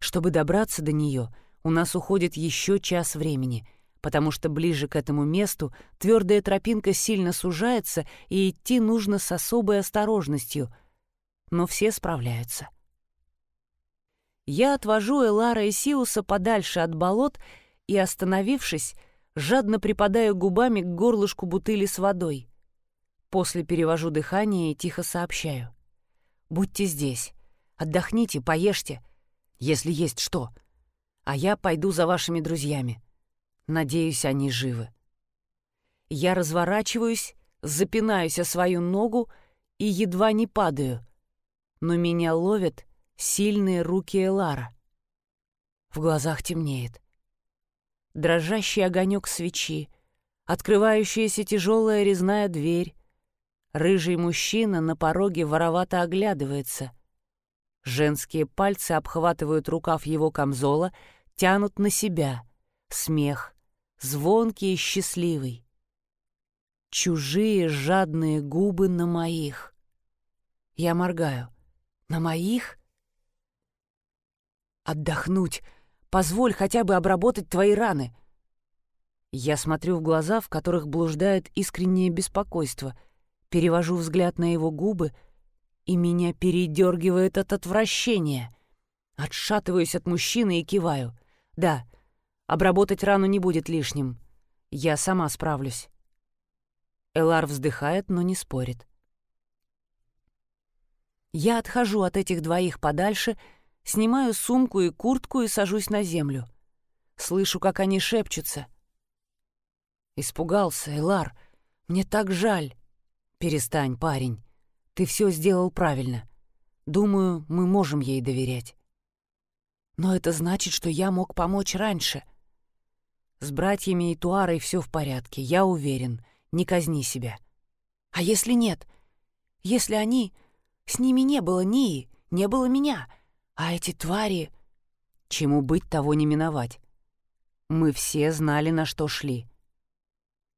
Чтобы добраться до нее — у нас уходит еще час времени, потому что ближе к этому месту твердая тропинка сильно сужается, и идти нужно с особой осторожностью. Но все справляются. Я отвожу Элара и Сиуса подальше от болот и, остановившись, жадно припадаю губами к горлышку бутыли с водой. После перевожу дыхание и тихо сообщаю. «Будьте здесь. Отдохните, поешьте. Если есть что а я пойду за вашими друзьями. Надеюсь, они живы. Я разворачиваюсь, запинаюсь о свою ногу и едва не падаю, но меня ловят сильные руки Элара. В глазах темнеет. Дрожащий огонек свечи, открывающаяся тяжелая резная дверь, рыжий мужчина на пороге воровато оглядывается — Женские пальцы обхватывают рукав его камзола, тянут на себя. Смех, звонкий и счастливый. Чужие жадные губы на моих. Я моргаю. На моих? Отдохнуть. Позволь хотя бы обработать твои раны. Я смотрю в глаза, в которых блуждает искреннее беспокойство, перевожу взгляд на его губы — и меня передергивает от отвращения. Отшатываюсь от мужчины и киваю. Да, обработать рану не будет лишним. Я сама справлюсь. Элар вздыхает, но не спорит. Я отхожу от этих двоих подальше, снимаю сумку и куртку и сажусь на землю. Слышу, как они шепчутся. Испугался, Элар. Мне так жаль. Перестань, парень. Ты все сделал правильно. Думаю, мы можем ей доверять. Но это значит, что я мог помочь раньше. С братьями и Туарой все в порядке, я уверен. Не казни себя. А если нет? Если они... С ними не было Нии, не было меня, а эти твари... Чему быть, того не миновать. Мы все знали, на что шли.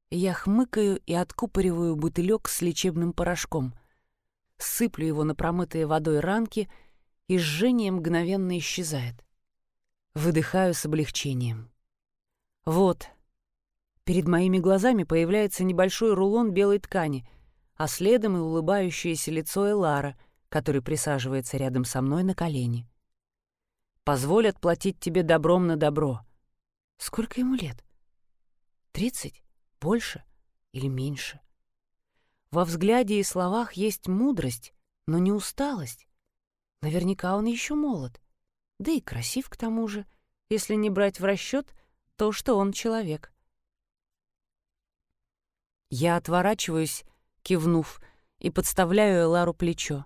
Я хмыкаю и откупориваю бутылек с лечебным порошком. Сыплю его на промытые водой ранки, и жжение мгновенно исчезает. Выдыхаю с облегчением. Вот. Перед моими глазами появляется небольшой рулон белой ткани, а следом и улыбающееся лицо Элара, который присаживается рядом со мной на колени. «Позволь отплатить тебе добром на добро». Сколько ему лет? Тридцать? Больше или меньше? Во взгляде и словах есть мудрость, но не усталость. Наверняка он еще молод. Да и красив к тому же, если не брать в расчет то, что он человек. Я отворачиваюсь, кивнув, и подставляю Элару плечо.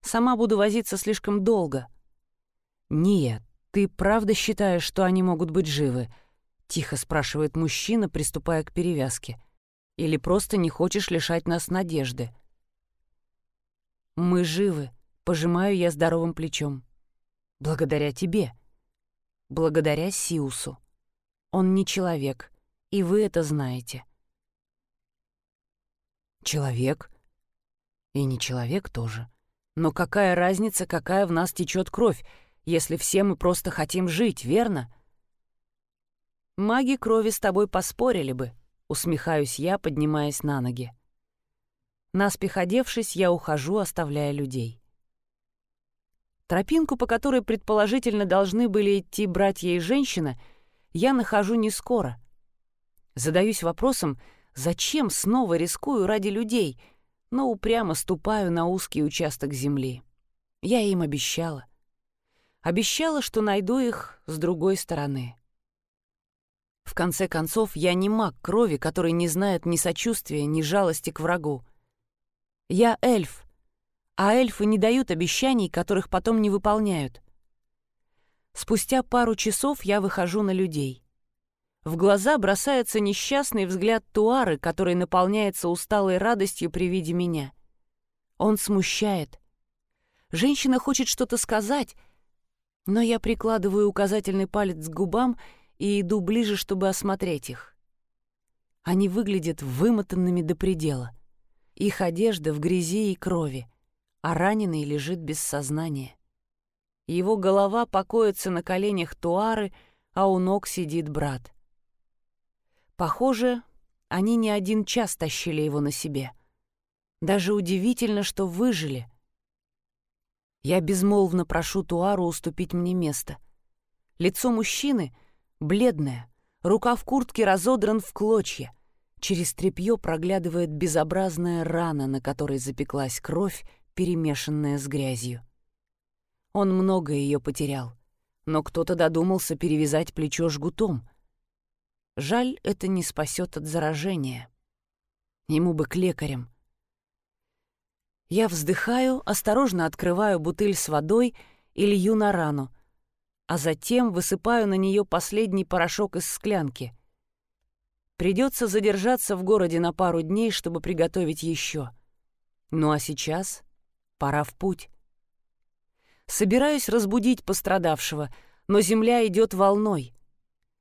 Сама буду возиться слишком долго. «Нет, ты правда считаешь, что они могут быть живы?» — тихо спрашивает мужчина, приступая к перевязке. «Или просто не хочешь лишать нас надежды?» «Мы живы», — пожимаю я здоровым плечом. «Благодаря тебе. Благодаря Сиусу. Он не человек, и вы это знаете». «Человек?» «И не человек тоже. Но какая разница, какая в нас течет кровь, если все мы просто хотим жить, верно?» Маги крови с тобой поспорили бы, усмехаюсь я, поднимаясь на ноги. Наспех одевшись, я ухожу, оставляя людей. Тропинку, по которой предположительно должны были идти братья и женщина, я нахожу не скоро. Задаюсь вопросом, зачем снова рискую ради людей, но упрямо ступаю на узкий участок земли. Я им обещала. Обещала, что найду их с другой стороны. В конце концов, я не маг крови, который не знает ни сочувствия, ни жалости к врагу. Я эльф, а эльфы не дают обещаний, которых потом не выполняют. Спустя пару часов я выхожу на людей. В глаза бросается несчастный взгляд Туары, который наполняется усталой радостью при виде меня. Он смущает. Женщина хочет что-то сказать, но я прикладываю указательный палец к губам и иду ближе, чтобы осмотреть их. Они выглядят вымотанными до предела. Их одежда в грязи и крови, а раненый лежит без сознания. Его голова покоится на коленях Туары, а у ног сидит брат. Похоже, они не один час тащили его на себе. Даже удивительно, что выжили. Я безмолвно прошу Туару уступить мне место. Лицо мужчины — бледная, рука в куртке разодран в клочья. Через тряпье проглядывает безобразная рана, на которой запеклась кровь, перемешанная с грязью. Он много ее потерял, но кто-то додумался перевязать плечо жгутом. Жаль, это не спасет от заражения. Ему бы к лекарям. Я вздыхаю, осторожно открываю бутыль с водой и лью на рану, а затем высыпаю на нее последний порошок из склянки. Придется задержаться в городе на пару дней, чтобы приготовить еще. Ну а сейчас пора в путь. Собираюсь разбудить пострадавшего, но земля идет волной.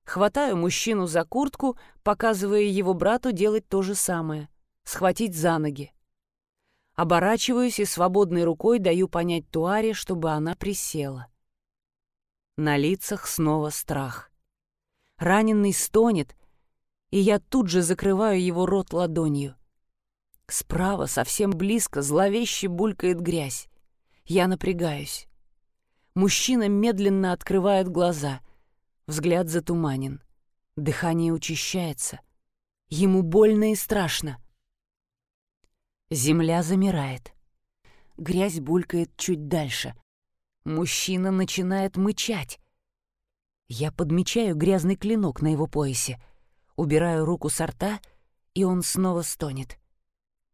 Хватаю мужчину за куртку, показывая его брату делать то же самое — схватить за ноги. Оборачиваюсь и свободной рукой даю понять Туаре, чтобы она присела. На лицах снова страх. Раненый стонет, и я тут же закрываю его рот ладонью. Справа, совсем близко, зловеще булькает грязь. Я напрягаюсь. Мужчина медленно открывает глаза. Взгляд затуманен. Дыхание учащается. Ему больно и страшно. Земля замирает. Грязь булькает чуть дальше. Мужчина начинает мычать. Я подмечаю грязный клинок на его поясе, убираю руку с рта, и он снова стонет.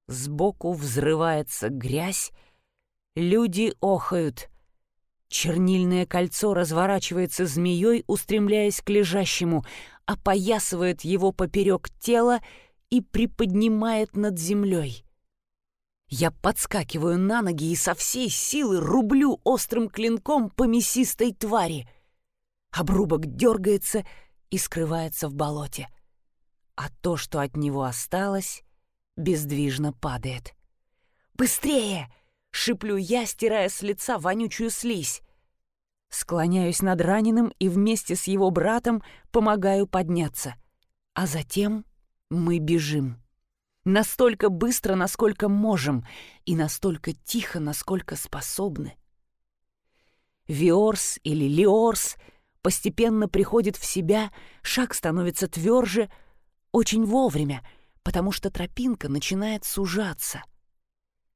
Сбоку взрывается грязь, Люди охают. Чернильное кольцо разворачивается змеей, устремляясь к лежащему, опоясывает его поперек тела и приподнимает над землей. Я подскакиваю на ноги и со всей силы рублю острым клинком по мясистой твари. Обрубок дергается и скрывается в болоте. А то, что от него осталось, бездвижно падает. «Быстрее!» — шиплю я, стирая с лица вонючую слизь. Склоняюсь над раненым и вместе с его братом помогаю подняться. А затем мы бежим. Настолько быстро, насколько можем, и настолько тихо, насколько способны. Виорс или Лиорс постепенно приходит в себя, шаг становится тверже, очень вовремя, потому что тропинка начинает сужаться.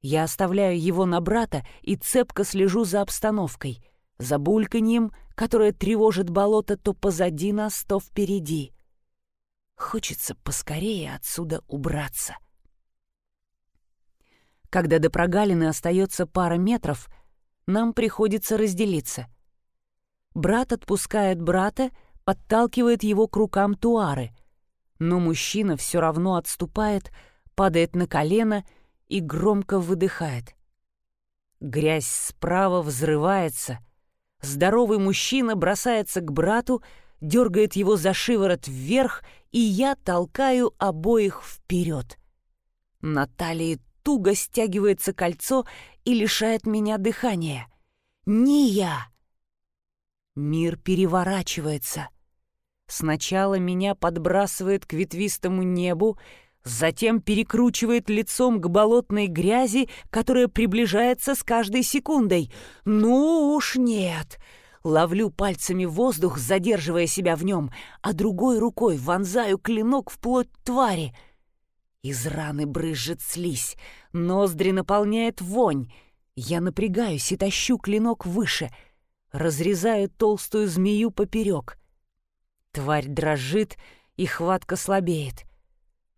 Я оставляю его на брата и цепко слежу за обстановкой, за бульканьем, которое тревожит болото то позади нас, то впереди. Хочется поскорее отсюда убраться. Когда до прогалины остается пара метров, нам приходится разделиться. Брат отпускает брата, подталкивает его к рукам Туары, но мужчина все равно отступает, падает на колено и громко выдыхает. Грязь справа взрывается. Здоровый мужчина бросается к брату, дергает его за шиворот вверх, и я толкаю обоих вперед. На талии туго стягивается кольцо и лишает меня дыхания. Не я! Мир переворачивается. Сначала меня подбрасывает к ветвистому небу, затем перекручивает лицом к болотной грязи, которая приближается с каждой секундой. Ну уж нет! Ловлю пальцами воздух, задерживая себя в нем, а другой рукой вонзаю клинок в плоть твари. Из раны брызжет слизь, ноздри наполняет вонь. Я напрягаюсь и тащу клинок выше, разрезаю толстую змею поперек. Тварь дрожит, и хватка слабеет.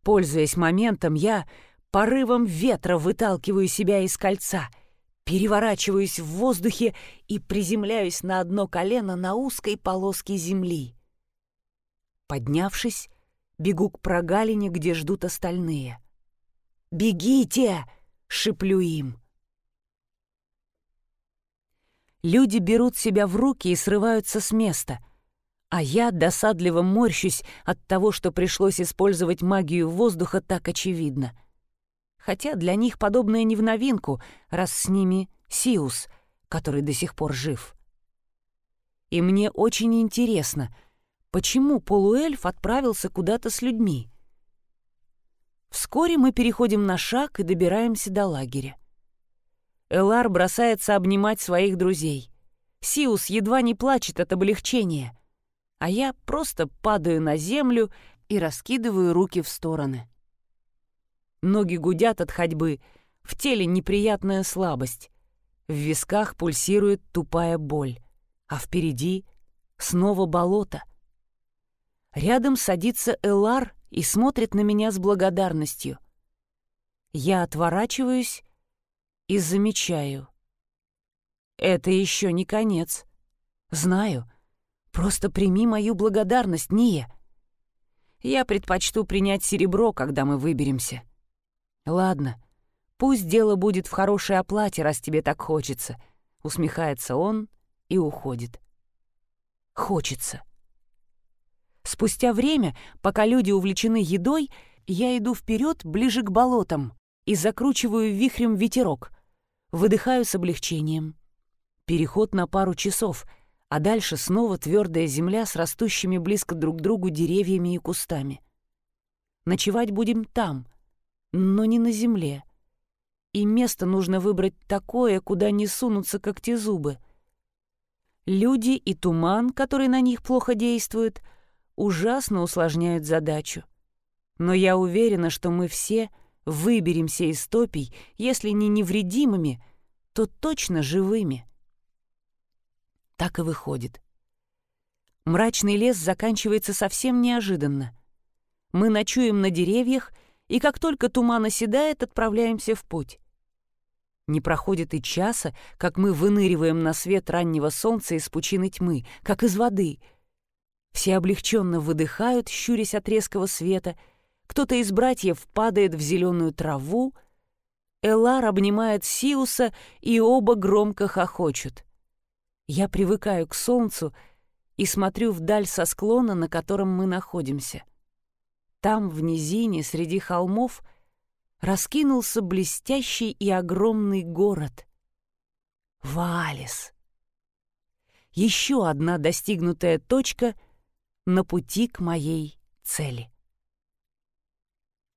Пользуясь моментом, я порывом ветра выталкиваю себя из кольца — переворачиваюсь в воздухе и приземляюсь на одно колено на узкой полоске земли. Поднявшись, бегу к прогалине, где ждут остальные. «Бегите!» — шиплю им. Люди берут себя в руки и срываются с места, а я досадливо морщусь от того, что пришлось использовать магию воздуха так очевидно — хотя для них подобное не в новинку, раз с ними Сиус, который до сих пор жив. И мне очень интересно, почему полуэльф отправился куда-то с людьми. Вскоре мы переходим на шаг и добираемся до лагеря. Элар бросается обнимать своих друзей. Сиус едва не плачет от облегчения, а я просто падаю на землю и раскидываю руки в стороны. Ноги гудят от ходьбы, в теле неприятная слабость. В висках пульсирует тупая боль, а впереди снова болото. Рядом садится Элар и смотрит на меня с благодарностью. Я отворачиваюсь и замечаю. Это еще не конец. Знаю. Просто прими мою благодарность, Ния. Я предпочту принять серебро, когда мы выберемся. «Ладно, пусть дело будет в хорошей оплате, раз тебе так хочется», — усмехается он и уходит. «Хочется». Спустя время, пока люди увлечены едой, я иду вперед ближе к болотам и закручиваю вихрем ветерок. Выдыхаю с облегчением. Переход на пару часов, а дальше снова твердая земля с растущими близко друг к другу деревьями и кустами. Ночевать будем там — но не на земле. И место нужно выбрать такое, куда не сунутся когтезубы. Люди и туман, который на них плохо действует, ужасно усложняют задачу. Но я уверена, что мы все выберемся из топий, если не невредимыми, то точно живыми. Так и выходит. Мрачный лес заканчивается совсем неожиданно. Мы ночуем на деревьях — и как только туман оседает, отправляемся в путь. Не проходит и часа, как мы выныриваем на свет раннего солнца из пучины тьмы, как из воды. Все облегченно выдыхают, щурясь от резкого света. Кто-то из братьев падает в зеленую траву. Элар обнимает Сиуса, и оба громко хохочут. Я привыкаю к солнцу и смотрю вдаль со склона, на котором мы находимся. Там, в низине, среди холмов — раскинулся блестящий и огромный город. Валис. Еще одна достигнутая точка на пути к моей цели.